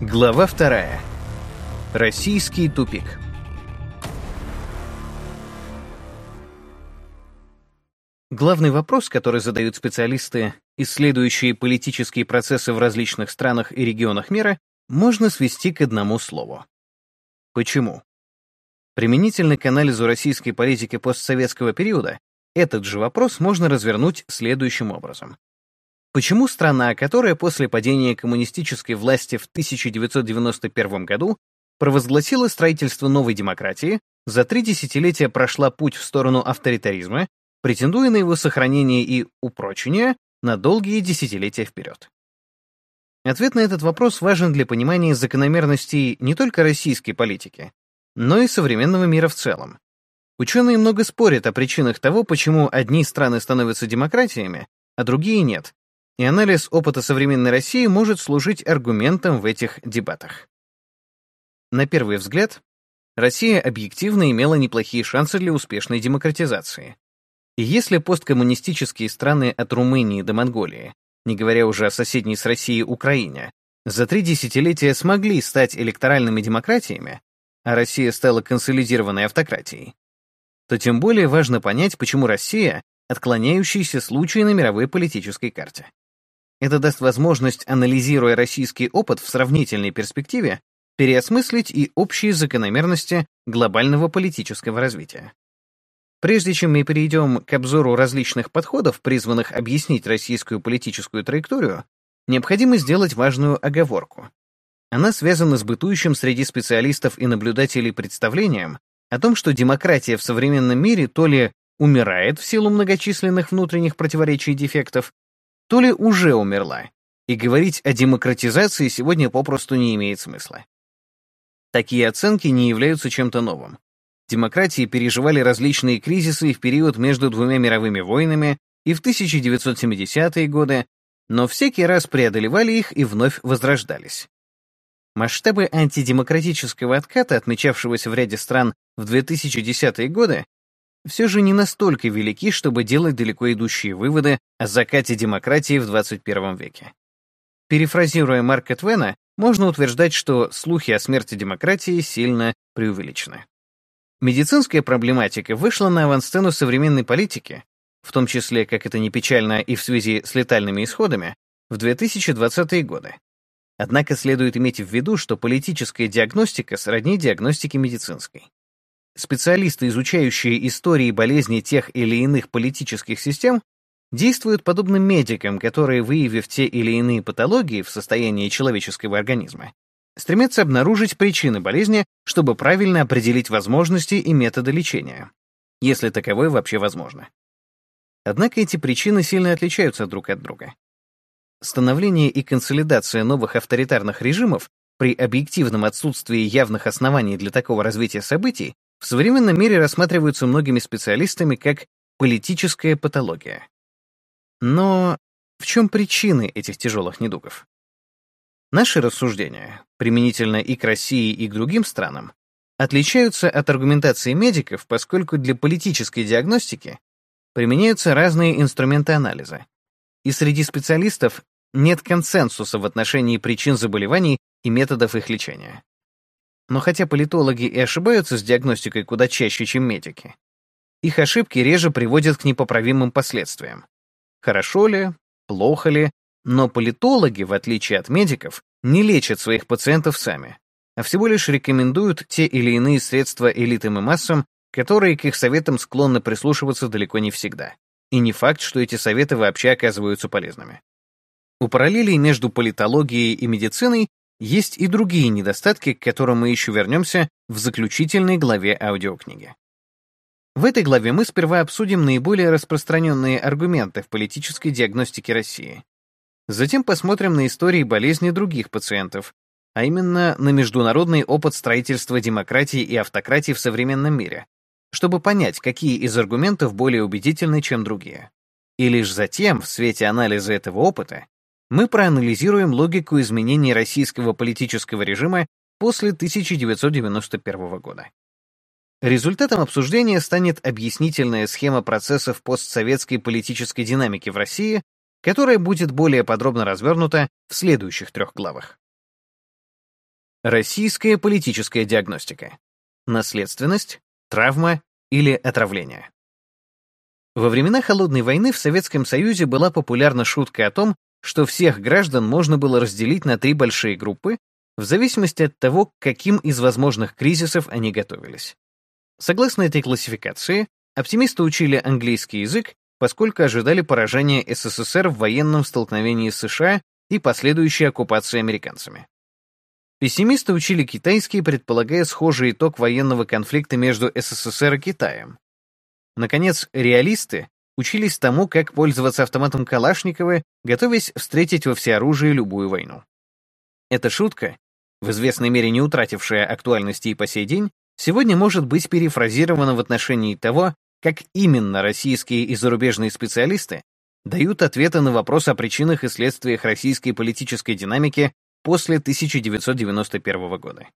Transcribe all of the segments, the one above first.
Глава вторая. Российский тупик. Главный вопрос, который задают специалисты, исследующие политические процессы в различных странах и регионах мира, можно свести к одному слову. Почему? Применительно к анализу российской политики постсоветского периода, этот же вопрос можно развернуть следующим образом. Почему страна, которая после падения коммунистической власти в 1991 году провозгласила строительство новой демократии, за три десятилетия прошла путь в сторону авторитаризма, претендуя на его сохранение и упрочение на долгие десятилетия вперед? Ответ на этот вопрос важен для понимания закономерностей не только российской политики, но и современного мира в целом. Ученые много спорят о причинах того, почему одни страны становятся демократиями, а другие нет, и анализ опыта современной России может служить аргументом в этих дебатах. На первый взгляд, Россия объективно имела неплохие шансы для успешной демократизации. И если посткоммунистические страны от Румынии до Монголии, не говоря уже о соседней с Россией Украине, за три десятилетия смогли стать электоральными демократиями, а Россия стала консолидированной автократией, то тем более важно понять, почему Россия — отклоняющийся случай на мировой политической карте. Это даст возможность, анализируя российский опыт в сравнительной перспективе, переосмыслить и общие закономерности глобального политического развития. Прежде чем мы перейдем к обзору различных подходов, призванных объяснить российскую политическую траекторию, необходимо сделать важную оговорку. Она связана с бытующим среди специалистов и наблюдателей представлением о том, что демократия в современном мире то ли умирает в силу многочисленных внутренних противоречий и дефектов, то ли уже умерла, и говорить о демократизации сегодня попросту не имеет смысла. Такие оценки не являются чем-то новым. Демократии переживали различные кризисы в период между двумя мировыми войнами и в 1970-е годы, но всякий раз преодолевали их и вновь возрождались. Масштабы антидемократического отката, отмечавшегося в ряде стран в 2010-е годы, все же не настолько велики, чтобы делать далеко идущие выводы о закате демократии в 21 веке. Перефразируя Марка Твена, можно утверждать, что слухи о смерти демократии сильно преувеличены. Медицинская проблематика вышла на авансцену современной политики, в том числе, как это не печально, и в связи с летальными исходами, в 2020-е годы. Однако следует иметь в виду, что политическая диагностика сродни диагностике медицинской. Специалисты, изучающие истории болезней тех или иных политических систем, действуют подобно медикам, которые, выявив те или иные патологии в состоянии человеческого организма, стремятся обнаружить причины болезни, чтобы правильно определить возможности и методы лечения, если таковое вообще возможно. Однако эти причины сильно отличаются друг от друга. Становление и консолидация новых авторитарных режимов при объективном отсутствии явных оснований для такого развития событий в современном мире рассматриваются многими специалистами как политическая патология. Но в чем причины этих тяжелых недугов? Наши рассуждения, применительно и к России, и к другим странам, отличаются от аргументации медиков, поскольку для политической диагностики применяются разные инструменты анализа. И среди специалистов нет консенсуса в отношении причин заболеваний и методов их лечения. Но хотя политологи и ошибаются с диагностикой куда чаще, чем медики, их ошибки реже приводят к непоправимым последствиям. Хорошо ли, плохо ли, но политологи, в отличие от медиков, не лечат своих пациентов сами, а всего лишь рекомендуют те или иные средства элитам и массам, которые к их советам склонны прислушиваться далеко не всегда. И не факт, что эти советы вообще оказываются полезными. У параллелей между политологией и медициной есть и другие недостатки, к которым мы еще вернемся в заключительной главе аудиокниги. В этой главе мы сперва обсудим наиболее распространенные аргументы в политической диагностике России. Затем посмотрим на истории болезни других пациентов, а именно на международный опыт строительства демократии и автократии в современном мире, чтобы понять, какие из аргументов более убедительны, чем другие. И лишь затем, в свете анализа этого опыта, мы проанализируем логику изменений российского политического режима после 1991 года. Результатом обсуждения станет объяснительная схема процессов постсоветской политической динамики в России, которая будет более подробно развернута в следующих трех главах. Российская политическая диагностика. Наследственность, травма или отравление. Во времена Холодной войны в Советском Союзе была популярна шутка о том, что всех граждан можно было разделить на три большие группы в зависимости от того, к каким из возможных кризисов они готовились. Согласно этой классификации, оптимисты учили английский язык, поскольку ожидали поражения СССР в военном столкновении с США и последующей оккупации американцами. Пессимисты учили китайский, предполагая схожий итог военного конфликта между СССР и Китаем. Наконец, реалисты учились тому, как пользоваться автоматом Калашникова, готовясь встретить во всеоружии любую войну. Эта шутка, в известной мере не утратившая актуальности и по сей день, сегодня может быть перефразирована в отношении того, как именно российские и зарубежные специалисты дают ответы на вопрос о причинах и следствиях российской политической динамики после 1991 года.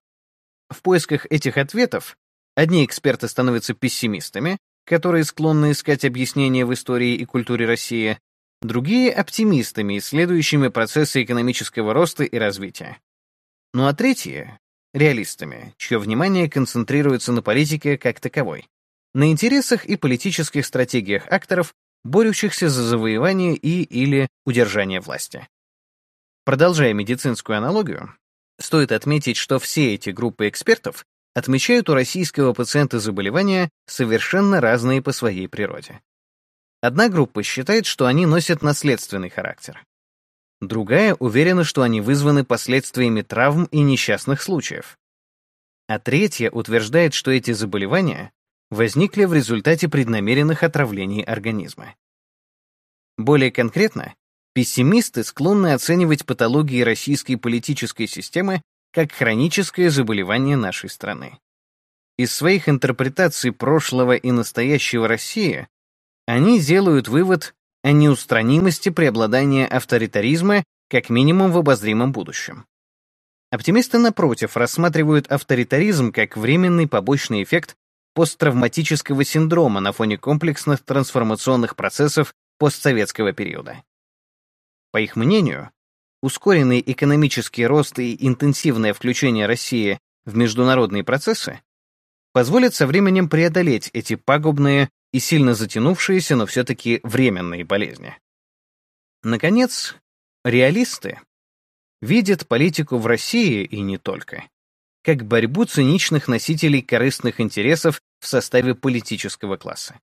В поисках этих ответов одни эксперты становятся пессимистами, которые склонны искать объяснения в истории и культуре России, другие — оптимистами, исследующими процессы экономического роста и развития. Ну а третьи — реалистами, чье внимание концентрируется на политике как таковой, на интересах и политических стратегиях акторов, борющихся за завоевание и или удержание власти. Продолжая медицинскую аналогию, стоит отметить, что все эти группы экспертов отмечают у российского пациента заболевания совершенно разные по своей природе. Одна группа считает, что они носят наследственный характер. Другая уверена, что они вызваны последствиями травм и несчастных случаев. А третья утверждает, что эти заболевания возникли в результате преднамеренных отравлений организма. Более конкретно, пессимисты склонны оценивать патологии российской политической системы как хроническое заболевание нашей страны. Из своих интерпретаций прошлого и настоящего России они делают вывод о неустранимости преобладания авторитаризма как минимум в обозримом будущем. Оптимисты, напротив, рассматривают авторитаризм как временный побочный эффект посттравматического синдрома на фоне комплексных трансформационных процессов постсоветского периода. По их мнению, ускоренный экономический рост и интенсивное включение России в международные процессы позволят со временем преодолеть эти пагубные и сильно затянувшиеся, но все-таки временные болезни. Наконец, реалисты видят политику в России и не только, как борьбу циничных носителей корыстных интересов в составе политического класса.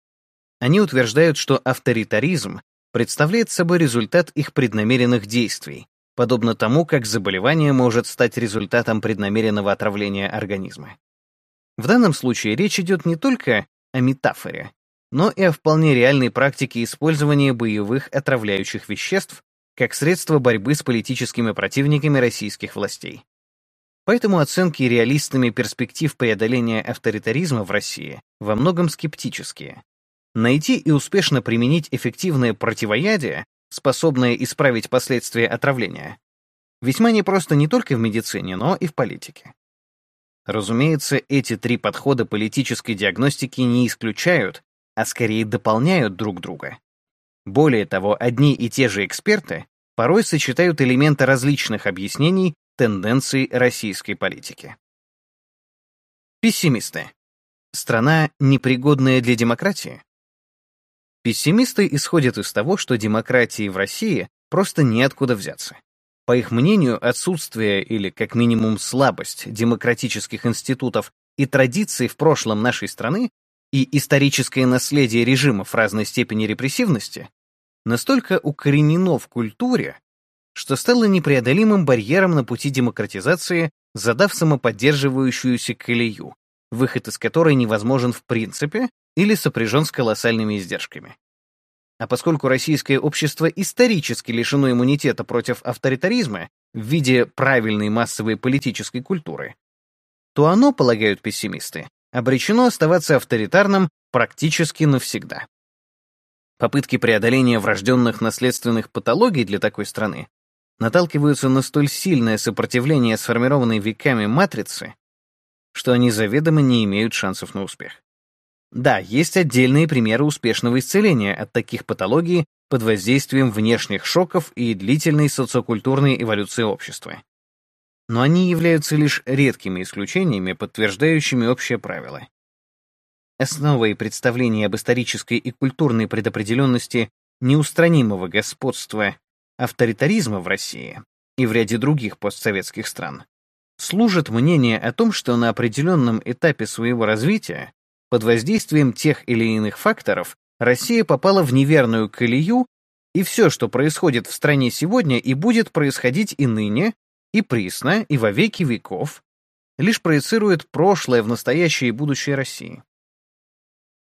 Они утверждают, что авторитаризм представляет собой результат их преднамеренных действий, подобно тому, как заболевание может стать результатом преднамеренного отравления организма. В данном случае речь идет не только о метафоре, но и о вполне реальной практике использования боевых отравляющих веществ как средство борьбы с политическими противниками российских властей. Поэтому оценки реалистами перспектив преодоления авторитаризма в России во многом скептические. Найти и успешно применить эффективное противоядие способное исправить последствия отравления, весьма непросто не только в медицине, но и в политике. Разумеется, эти три подхода политической диагностики не исключают, а скорее дополняют друг друга. Более того, одни и те же эксперты порой сочетают элементы различных объяснений тенденций российской политики. Пессимисты. Страна, непригодная для демократии? Пессимисты исходят из того, что демократии в России просто неоткуда взяться. По их мнению, отсутствие или, как минимум, слабость демократических институтов и традиций в прошлом нашей страны и историческое наследие режимов разной степени репрессивности настолько укоренено в культуре, что стало непреодолимым барьером на пути демократизации, задав самоподдерживающуюся колею, выход из которой невозможен в принципе или сопряжен с колоссальными издержками. А поскольку российское общество исторически лишено иммунитета против авторитаризма в виде правильной массовой политической культуры, то оно, полагают пессимисты, обречено оставаться авторитарным практически навсегда. Попытки преодоления врожденных наследственных патологий для такой страны наталкиваются на столь сильное сопротивление сформированной веками матрицы, что они заведомо не имеют шансов на успех. Да, есть отдельные примеры успешного исцеления от таких патологий под воздействием внешних шоков и длительной социокультурной эволюции общества. но они являются лишь редкими исключениями, подтверждающими общее правило. Основой представления об исторической и культурной предопределенности неустранимого господства авторитаризма в России и в ряде других постсоветских стран служит мнение о том, что на определенном этапе своего развития под воздействием тех или иных факторов Россия попала в неверную колею, и все, что происходит в стране сегодня и будет происходить и ныне, и присно, и во веки веков, лишь проецирует прошлое в настоящее и будущее России.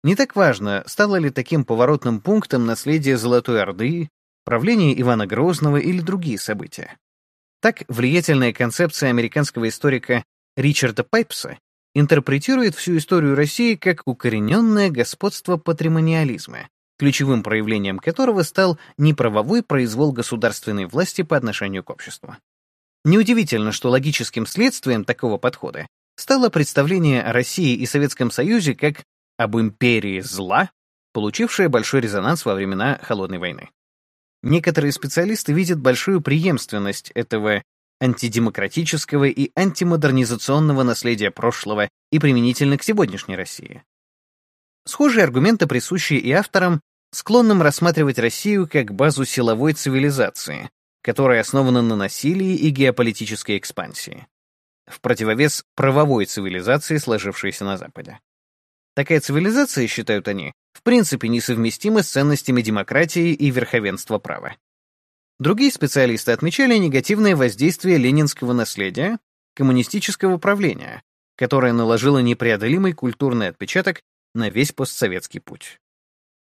Не так важно, стало ли таким поворотным пунктом наследие Золотой Орды, правление Ивана Грозного или другие события. Так, влиятельная концепция американского историка Ричарда Пайпса интерпретирует всю историю России как укорененное господство патримониализма, ключевым проявлением которого стал неправовой произвол государственной власти по отношению к обществу. Неудивительно, что логическим следствием такого подхода стало представление о России и Советском Союзе как об империи зла, получившее большой резонанс во времена Холодной войны. Некоторые специалисты видят большую преемственность этого антидемократического и антимодернизационного наследия прошлого и применительно к сегодняшней России. Схожие аргументы присущи и авторам, склонным рассматривать Россию как базу силовой цивилизации, которая основана на насилии и геополитической экспансии, в противовес правовой цивилизации, сложившейся на Западе. Такая цивилизация, считают они, в принципе несовместима с ценностями демократии и верховенства права. Другие специалисты отмечали негативное воздействие ленинского наследия, коммунистического правления, которое наложило непреодолимый культурный отпечаток на весь постсоветский путь.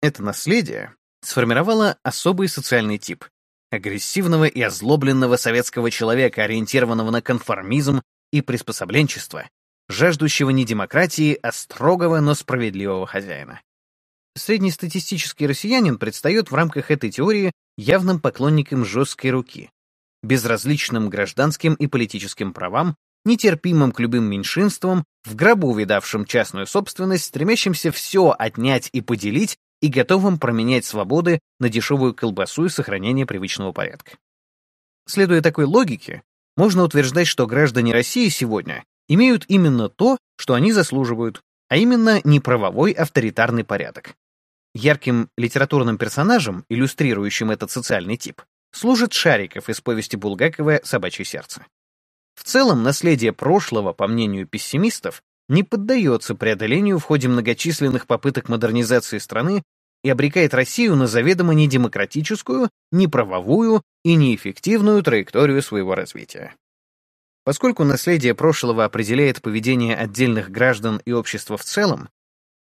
Это наследие сформировало особый социальный тип — агрессивного и озлобленного советского человека, ориентированного на конформизм и приспособленчество, жаждущего не демократии, а строгого, но справедливого хозяина. Среднестатистический россиянин предстает в рамках этой теории явным поклонником жесткой руки, безразличным гражданским и политическим правам, нетерпимым к любым меньшинствам, в гробу видавшим частную собственность, стремящимся все отнять и поделить и готовым променять свободы на дешевую колбасу и сохранение привычного порядка. Следуя такой логике, можно утверждать, что граждане России сегодня имеют именно то, что они заслуживают, а именно неправовой авторитарный порядок. Ярким литературным персонажем, иллюстрирующим этот социальный тип, служит Шариков из повести Булгакова «Собачье сердце». В целом, наследие прошлого, по мнению пессимистов, не поддается преодолению в ходе многочисленных попыток модернизации страны и обрекает Россию на заведомо недемократическую, неправовую и неэффективную траекторию своего развития. Поскольку наследие прошлого определяет поведение отдельных граждан и общества в целом,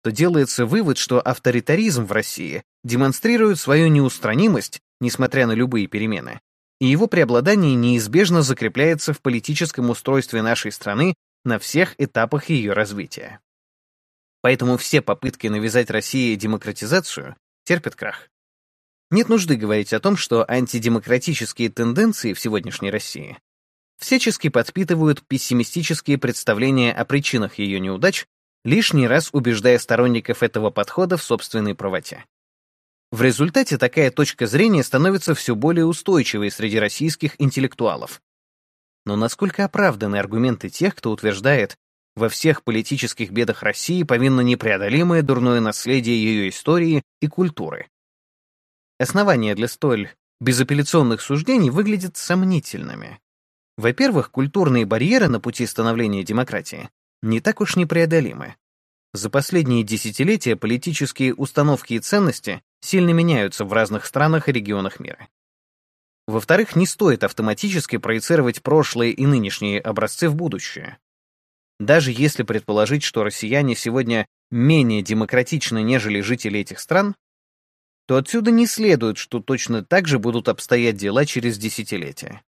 то делается вывод, что авторитаризм в России демонстрирует свою неустранимость, несмотря на любые перемены, и его преобладание неизбежно закрепляется в политическом устройстве нашей страны на всех этапах ее развития. Поэтому все попытки навязать России демократизацию терпят крах. Нет нужды говорить о том, что антидемократические тенденции в сегодняшней России всячески подпитывают пессимистические представления о причинах ее неудач лишний раз убеждая сторонников этого подхода в собственной правоте. В результате такая точка зрения становится все более устойчивой среди российских интеллектуалов. Но насколько оправданы аргументы тех, кто утверждает, во всех политических бедах России повинно непреодолимое дурное наследие ее истории и культуры? Основания для столь безапелляционных суждений выглядят сомнительными. Во-первых, культурные барьеры на пути становления демократии не так уж непреодолимы. За последние десятилетия политические установки и ценности сильно меняются в разных странах и регионах мира. Во-вторых, не стоит автоматически проецировать прошлые и нынешние образцы в будущее. Даже если предположить, что россияне сегодня менее демократичны, нежели жители этих стран, то отсюда не следует, что точно так же будут обстоять дела через десятилетия.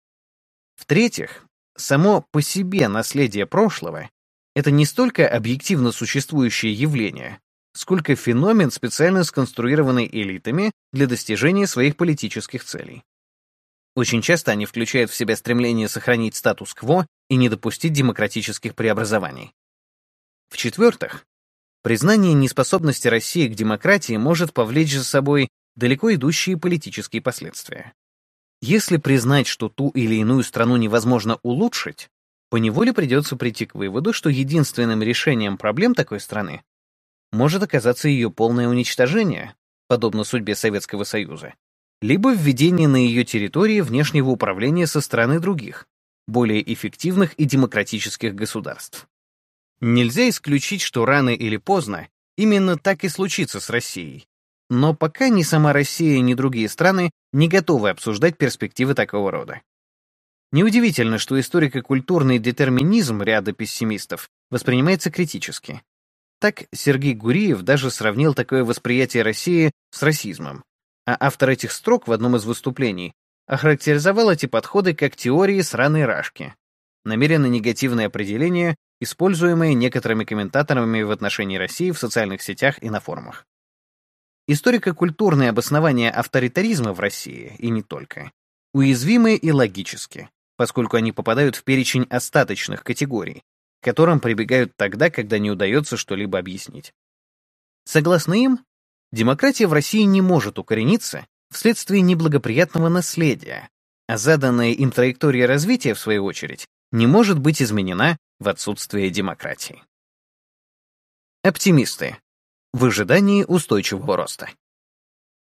В-третьих, само по себе наследие прошлого это не столько объективно существующее явление, сколько феномен, специально сконструированный элитами для достижения своих политических целей. Очень часто они включают в себя стремление сохранить статус-кво и не допустить демократических преобразований. В-четвертых, признание неспособности России к демократии может повлечь за собой далеко идущие политические последствия. Если признать, что ту или иную страну невозможно улучшить, поневоле придется прийти к выводу, что единственным решением проблем такой страны может оказаться ее полное уничтожение, подобно судьбе Советского Союза, либо введение на ее территории внешнего управления со стороны других, более эффективных и демократических государств. Нельзя исключить, что рано или поздно именно так и случится с Россией. Но пока ни сама Россия, ни другие страны не готовы обсуждать перспективы такого рода. Неудивительно, что историко-культурный детерминизм ряда пессимистов воспринимается критически. Так Сергей Гуриев даже сравнил такое восприятие России с расизмом. А автор этих строк в одном из выступлений охарактеризовал эти подходы как теории сраной рашки. Намеренно негативное определение, используемое некоторыми комментаторами в отношении России в социальных сетях и на форумах. Историко-культурные обоснования авторитаризма в России, и не только, уязвимы и логически, поскольку они попадают в перечень остаточных категорий, к которым прибегают тогда, когда не удается что-либо объяснить. Согласно им, демократия в России не может укорениться вследствие неблагоприятного наследия, а заданная им траектория развития, в свою очередь, не может быть изменена в отсутствие демократии. Оптимисты. В ожидании устойчивого роста.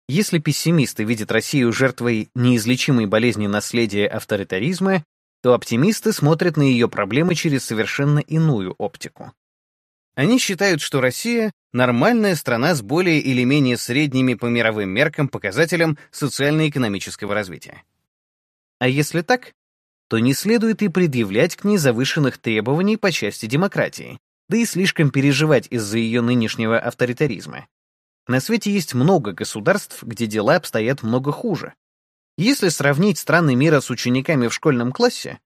Если пессимисты видят Россию жертвой неизлечимой болезни наследия авторитаризма, то оптимисты смотрят на ее проблемы через совершенно иную оптику. Они считают, что Россия — нормальная страна с более или менее средними по мировым меркам показателям социально-экономического развития. А если так, то не следует и предъявлять к ней завышенных требований по части демократии, да и слишком переживать из-за ее нынешнего авторитаризма. На свете есть много государств, где дела обстоят много хуже. Если сравнить страны мира с учениками в школьном классе,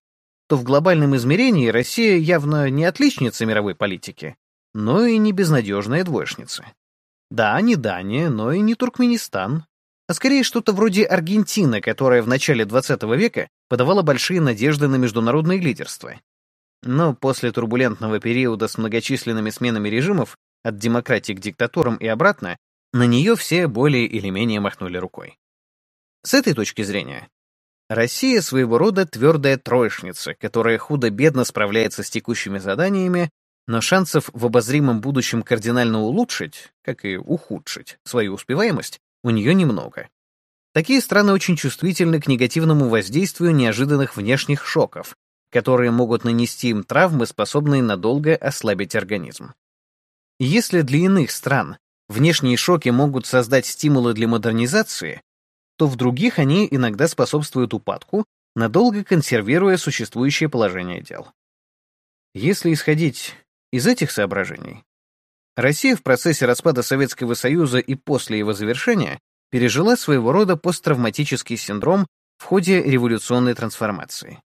то в глобальном измерении Россия явно не отличница мировой политики, но и не безнадежная двоечница. Да, не Дания, но и не Туркменистан, а скорее что-то вроде Аргентины, которая в начале 20 века подавала большие надежды на международное лидерство. Но после турбулентного периода с многочисленными сменами режимов от демократии к диктатурам и обратно, на нее все более или менее махнули рукой. С этой точки зрения, Россия своего рода твердая троечница, которая худо-бедно справляется с текущими заданиями, но шансов в обозримом будущем кардинально улучшить, как и ухудшить, свою успеваемость у нее немного. Такие страны очень чувствительны к негативному воздействию неожиданных внешних шоков, которые могут нанести им травмы, способные надолго ослабить организм. если для иных стран внешние шоки могут создать стимулы для модернизации, то в других они иногда способствуют упадку, надолго консервируя существующее положение дел. Если исходить из этих соображений, Россия в процессе распада Советского Союза и после его завершения пережила своего рода посттравматический синдром в ходе революционной трансформации.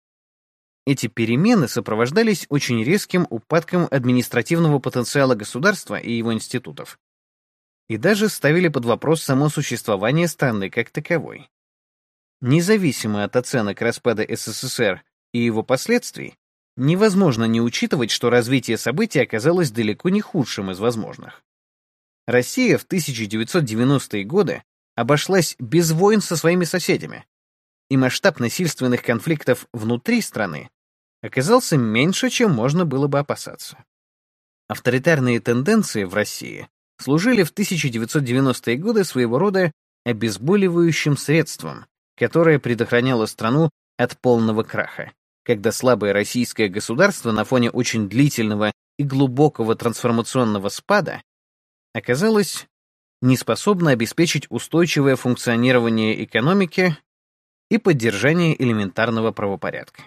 Эти перемены сопровождались очень резким упадком административного потенциала государства и его институтов. И даже ставили под вопрос само существование страны как таковой. Независимо от оценок распада СССР и его последствий, невозможно не учитывать, что развитие событий оказалось далеко не худшим из возможных. Россия в 1990-е годы обошлась без войн со своими соседями, и масштаб насильственных конфликтов внутри страны оказался меньше, чем можно было бы опасаться. Авторитарные тенденции в России служили в 1990-е годы своего рода обезболивающим средством, которое предохраняло страну от полного краха когда слабое российское государство на фоне очень длительного и глубокого трансформационного спада оказалось неспособно обеспечить устойчивое функционирование экономики и поддержание элементарного правопорядка.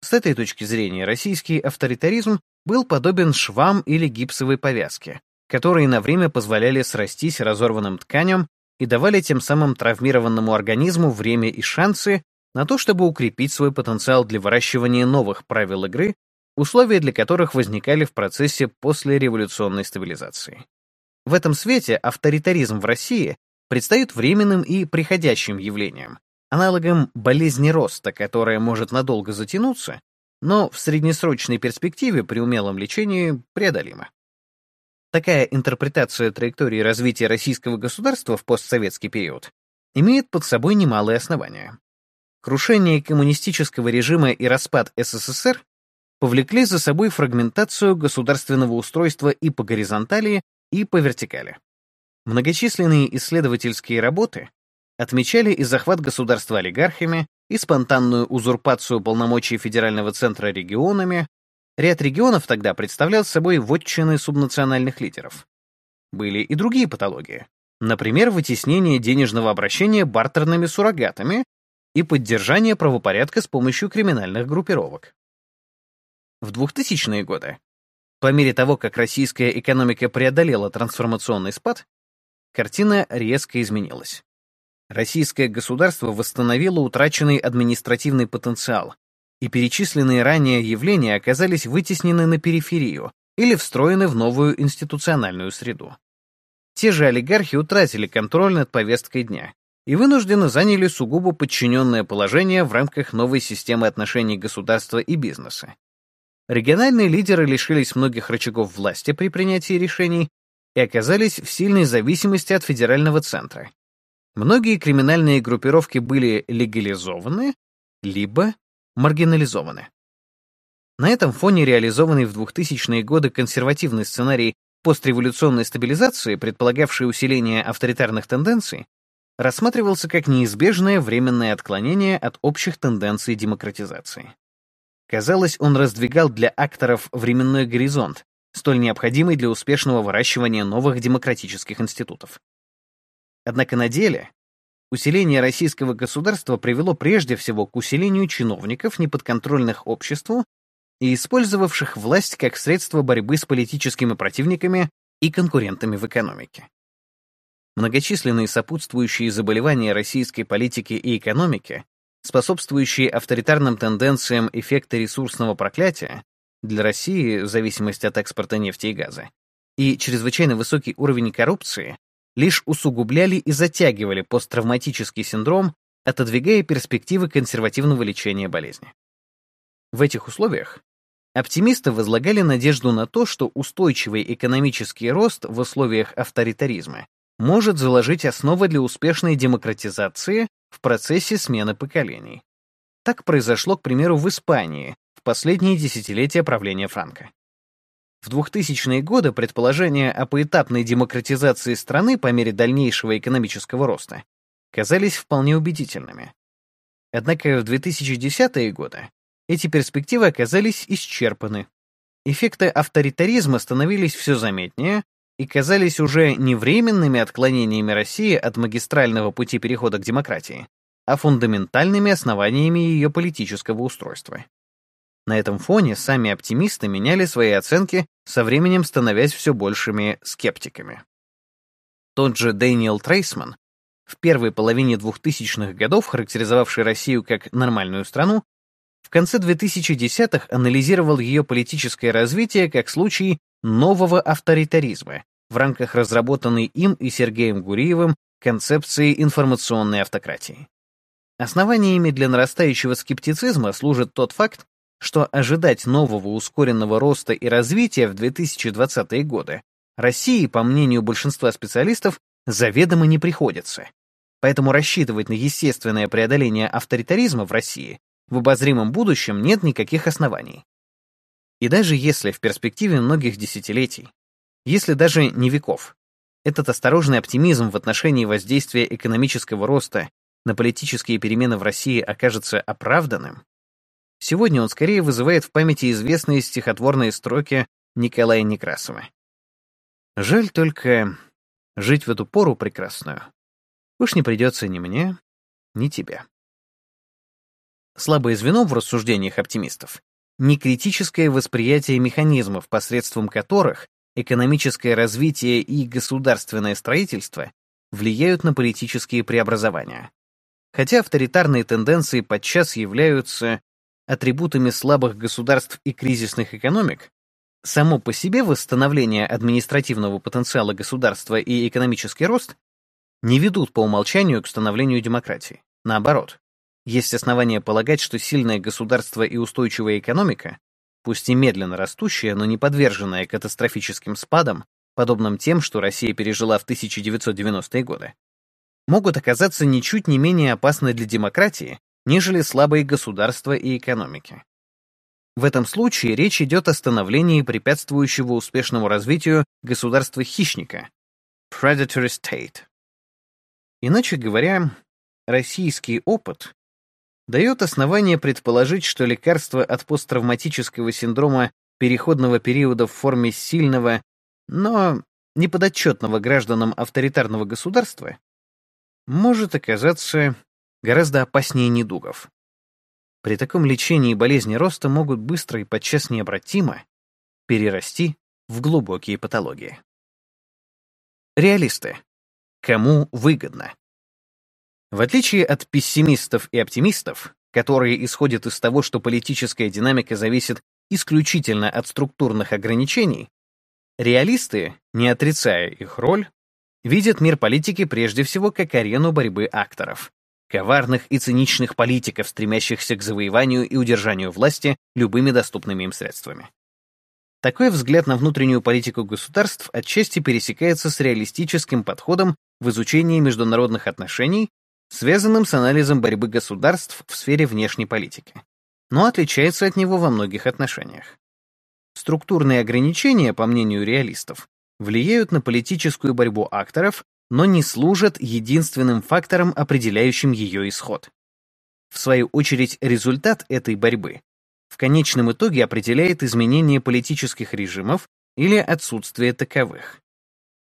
С этой точки зрения российский авторитаризм был подобен швам или гипсовой повязке, которые на время позволяли срастись разорванным тканям и давали тем самым травмированному организму время и шансы на то, чтобы укрепить свой потенциал для выращивания новых правил игры, условия для которых возникали в процессе послереволюционной стабилизации. В этом свете авторитаризм в России предстает временным и приходящим явлением, аналогом болезни роста, которая может надолго затянуться, но в среднесрочной перспективе при умелом лечении преодолима. Такая интерпретация траектории развития российского государства в постсоветский период имеет под собой немалые основания. Крушение коммунистического режима и распад СССР повлекли за собой фрагментацию государственного устройства и по горизонтали, и по вертикали. Многочисленные исследовательские работы отмечали и захват государства олигархами, и спонтанную узурпацию полномочий федерального центра регионами. Ряд регионов тогда представлял собой вотчины субнациональных лидеров. Были и другие патологии. Например, вытеснение денежного обращения бартерными суррогатами и поддержание правопорядка с помощью криминальных группировок. В 2000-е годы, по мере того, как российская экономика преодолела трансформационный спад, картина резко изменилась. Российское государство восстановило утраченный административный потенциал, и перечисленные ранее явления оказались вытеснены на периферию или встроены в новую институциональную среду. Те же олигархи утратили контроль над повесткой дня и вынужденно заняли сугубо подчиненное положение в рамках новой системы отношений государства и бизнеса. Региональные лидеры лишились многих рычагов власти при принятии решений и оказались в сильной зависимости от федерального центра. Многие криминальные группировки были легализованы, либо маргинализованы. На этом фоне реализованный в 2000-е годы консервативный сценарий постреволюционной стабилизации, предполагавший усиление авторитарных тенденций, рассматривался как неизбежное временное отклонение от общих тенденций демократизации. Казалось, он раздвигал для акторов временной горизонт, столь необходимый для успешного выращивания новых демократических институтов. Однако на деле усиление российского государства привело прежде всего к усилению чиновников, неподконтрольных обществу и использовавших власть как средство борьбы с политическими противниками и конкурентами в экономике. Многочисленные сопутствующие заболевания российской политики и экономики, способствующие авторитарным тенденциям эффекта ресурсного проклятия, для России зависимость от экспорта нефти и газа, и чрезвычайно высокий уровень коррупции лишь усугубляли и затягивали посттравматический синдром, отодвигая перспективы консервативного лечения болезни. В этих условиях оптимисты возлагали надежду на то, что устойчивый экономический рост в условиях авторитаризма может заложить основы для успешной демократизации в процессе смены поколений. Так произошло, к примеру, в Испании в последние десятилетия правления Франка. В 2000-е годы предположения о поэтапной демократизации страны по мере дальнейшего экономического роста казались вполне убедительными. Однако в 2010-е годы эти перспективы оказались исчерпаны. Эффекты авторитаризма становились все заметнее и казались уже не временными отклонениями России от магистрального пути перехода к демократии, а фундаментальными основаниями ее политического устройства. На этом фоне сами оптимисты меняли свои оценки, со временем становясь все большими скептиками. Тот же Дэниел Трейсман, в первой половине 2000-х годов характеризовавший Россию как нормальную страну, в конце 2010-х анализировал ее политическое развитие как случай нового авторитаризма в рамках разработанной им и Сергеем Гуриевым концепции информационной автократии. Основаниями для нарастающего скептицизма служит тот факт, что ожидать нового ускоренного роста и развития в 2020-е годы России, по мнению большинства специалистов, заведомо не приходится. Поэтому рассчитывать на естественное преодоление авторитаризма в России в обозримом будущем нет никаких оснований. И даже если в перспективе многих десятилетий, если даже не веков, этот осторожный оптимизм в отношении воздействия экономического роста на политические перемены в России окажется оправданным, Сегодня он скорее вызывает в памяти известные стихотворные строки Николая Некрасова. Жаль только жить в эту пору прекрасную. Уж не придется ни мне, ни тебе. Слабое звено в рассуждениях оптимистов — некритическое восприятие механизмов, посредством которых экономическое развитие и государственное строительство влияют на политические преобразования. Хотя авторитарные тенденции подчас являются атрибутами слабых государств и кризисных экономик, само по себе восстановление административного потенциала государства и экономический рост не ведут по умолчанию к становлению демократии. Наоборот, есть основания полагать, что сильное государство и устойчивая экономика, пусть и медленно растущая, но не подверженная катастрофическим спадам, подобным тем, что Россия пережила в 1990-е годы, могут оказаться ничуть не менее опасны для демократии, нежели слабые государства и экономики. В этом случае речь идет о становлении препятствующего успешному развитию государства-хищника — predatory state. Иначе говоря, российский опыт дает основание предположить, что лекарство от посттравматического синдрома переходного периода в форме сильного, но неподотчетного гражданам авторитарного государства может оказаться гораздо опаснее недугов. При таком лечении болезни роста могут быстро и подчас необратимо перерасти в глубокие патологии. Реалисты. Кому выгодно? В отличие от пессимистов и оптимистов, которые исходят из того, что политическая динамика зависит исключительно от структурных ограничений, реалисты, не отрицая их роль, видят мир политики прежде всего как арену борьбы акторов, коварных и циничных политиков, стремящихся к завоеванию и удержанию власти любыми доступными им средствами. Такой взгляд на внутреннюю политику государств отчасти пересекается с реалистическим подходом в изучении международных отношений связанным с анализом борьбы государств в сфере внешней политики, но отличается от него во многих отношениях. Структурные ограничения, по мнению реалистов, влияют на политическую борьбу акторов, но не служат единственным фактором, определяющим ее исход. В свою очередь, результат этой борьбы в конечном итоге определяет изменение политических режимов или отсутствие таковых.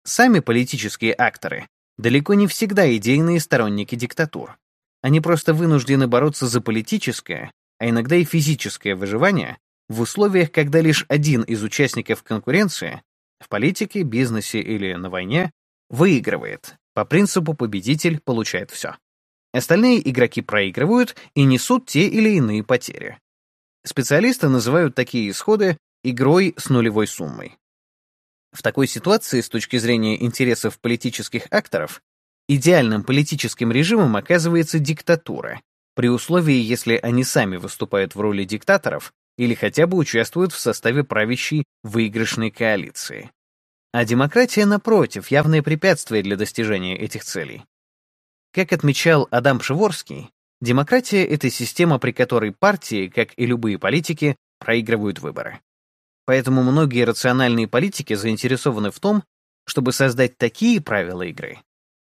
Сами политические акторы далеко не всегда идейные сторонники диктатур. Они просто вынуждены бороться за политическое, а иногда и физическое выживание в условиях, когда лишь один из участников конкуренции в политике, бизнесе или на войне выигрывает. По принципу победитель получает все. Остальные игроки проигрывают и несут те или иные потери. Специалисты называют такие исходы игрой с нулевой суммой. В такой ситуации, с точки зрения интересов политических акторов, идеальным политическим режимом оказывается диктатура, при условии, если они сами выступают в роли диктаторов или хотя бы участвуют в составе правящей выигрышной коалиции. А демократия, напротив, явное препятствие для достижения этих целей. Как отмечал Адам Пшеворский, демократия — это система, при которой партии, как и любые политики, проигрывают выборы. Поэтому многие рациональные политики заинтересованы в том, чтобы создать такие правила игры,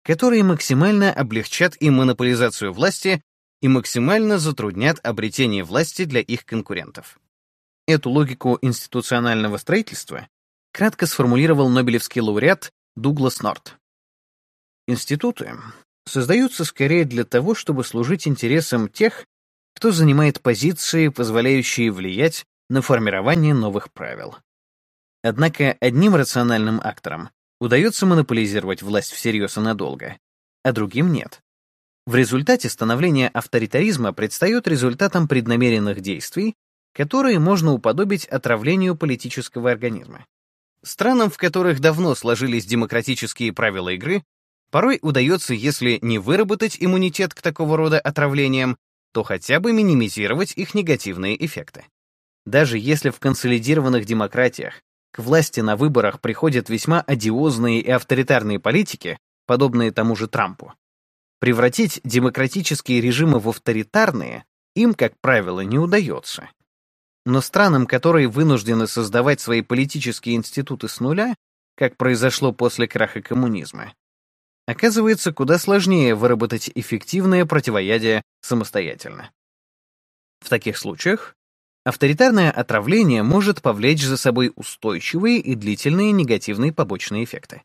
которые максимально облегчат им монополизацию власти и максимально затруднят обретение власти для их конкурентов. Эту логику институционального строительства кратко сформулировал нобелевский лауреат Дуглас Норт. Институты создаются скорее для того, чтобы служить интересам тех, кто занимает позиции, позволяющие влиять на формирование новых правил. Однако одним рациональным акторам удается монополизировать власть всерьез и надолго, а другим нет. В результате становление авторитаризма предстает результатом преднамеренных действий, которые можно уподобить отравлению политического организма. Странам, в которых давно сложились демократические правила игры, порой удается, если не выработать иммунитет к такого рода отравлениям, то хотя бы минимизировать их негативные эффекты. Даже если в консолидированных демократиях к власти на выборах приходят весьма одиозные и авторитарные политики, подобные тому же Трампу, превратить демократические режимы в авторитарные им, как правило, не удается. Но странам, которые вынуждены создавать свои политические институты с нуля, как произошло после краха коммунизма, оказывается куда сложнее выработать эффективное противоядие самостоятельно. В таких случаях Авторитарное отравление может повлечь за собой устойчивые и длительные негативные побочные эффекты.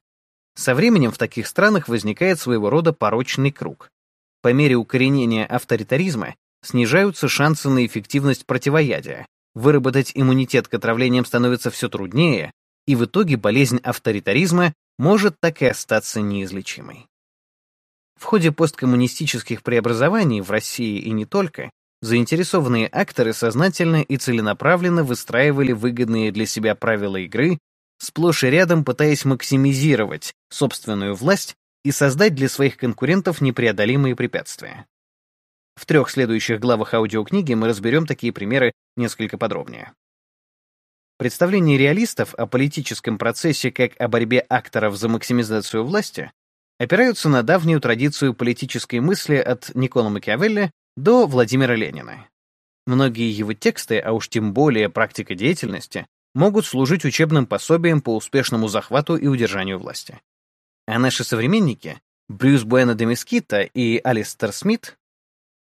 Со временем в таких странах возникает своего рода порочный круг. По мере укоренения авторитаризма снижаются шансы на эффективность противоядия, выработать иммунитет к отравлениям становится все труднее, и в итоге болезнь авторитаризма может так и остаться неизлечимой. В ходе посткоммунистических преобразований в России и не только заинтересованные акторы сознательно и целенаправленно выстраивали выгодные для себя правила игры, сплошь и рядом пытаясь максимизировать собственную власть и создать для своих конкурентов непреодолимые препятствия. В трех следующих главах аудиокниги мы разберем такие примеры несколько подробнее. Представления реалистов о политическом процессе как о борьбе акторов за максимизацию власти опираются на давнюю традицию политической мысли от Никола Макиавелли до Владимира Ленина. Многие его тексты, а уж тем более практика деятельности, могут служить учебным пособием по успешному захвату и удержанию власти. А наши современники, Брюс Буэна де Мескита и Алистер Смит,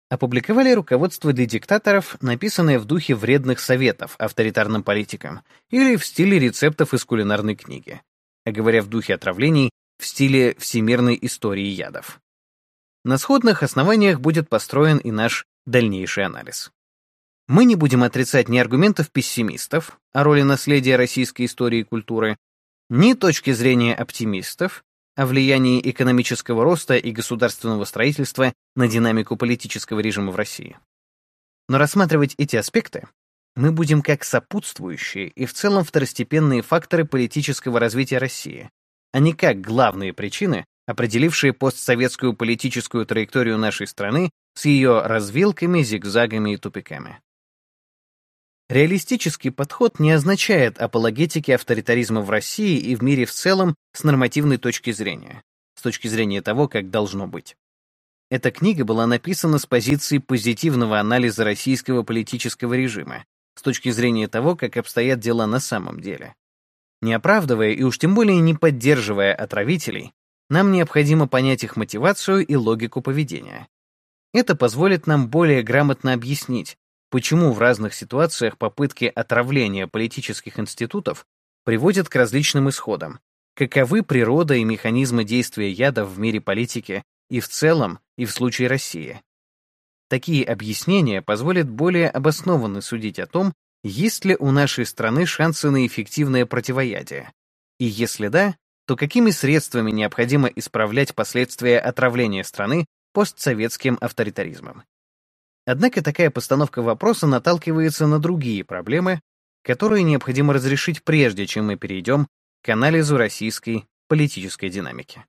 опубликовали руководство для диктаторов, написанное в духе вредных советов авторитарным политикам или в стиле рецептов из кулинарной книги, а говоря в духе отравлений, в стиле всемирной истории ядов. На сходных основаниях будет построен и наш дальнейший анализ. Мы не будем отрицать ни аргументов пессимистов о роли наследия российской истории и культуры, ни точки зрения оптимистов о влиянии экономического роста и государственного строительства на динамику политического режима в России. Но рассматривать эти аспекты мы будем как сопутствующие и в целом второстепенные факторы политического развития России, а не как главные причины, определившие постсоветскую политическую траекторию нашей страны с ее развилками, зигзагами и тупиками. Реалистический подход не означает апологетики авторитаризма в России и в мире в целом с нормативной точки зрения, с точки зрения того, как должно быть. Эта книга была написана с позиции позитивного анализа российского политического режима, с точки зрения того, как обстоят дела на самом деле. Не оправдывая и уж тем более не поддерживая отравителей, нам необходимо понять их мотивацию и логику поведения. Это позволит нам более грамотно объяснить, почему в разных ситуациях попытки отравления политических институтов приводят к различным исходам, каковы природа и механизмы действия ядов в мире политики и в целом, и в случае России. Такие объяснения позволят более обоснованно судить о том, есть ли у нашей страны шансы на эффективное противоядие, и если да, то какими средствами необходимо исправлять последствия отравления страны постсоветским авторитаризмом. Однако такая постановка вопроса наталкивается на другие проблемы, которые необходимо разрешить прежде, чем мы перейдем к анализу российской политической динамики.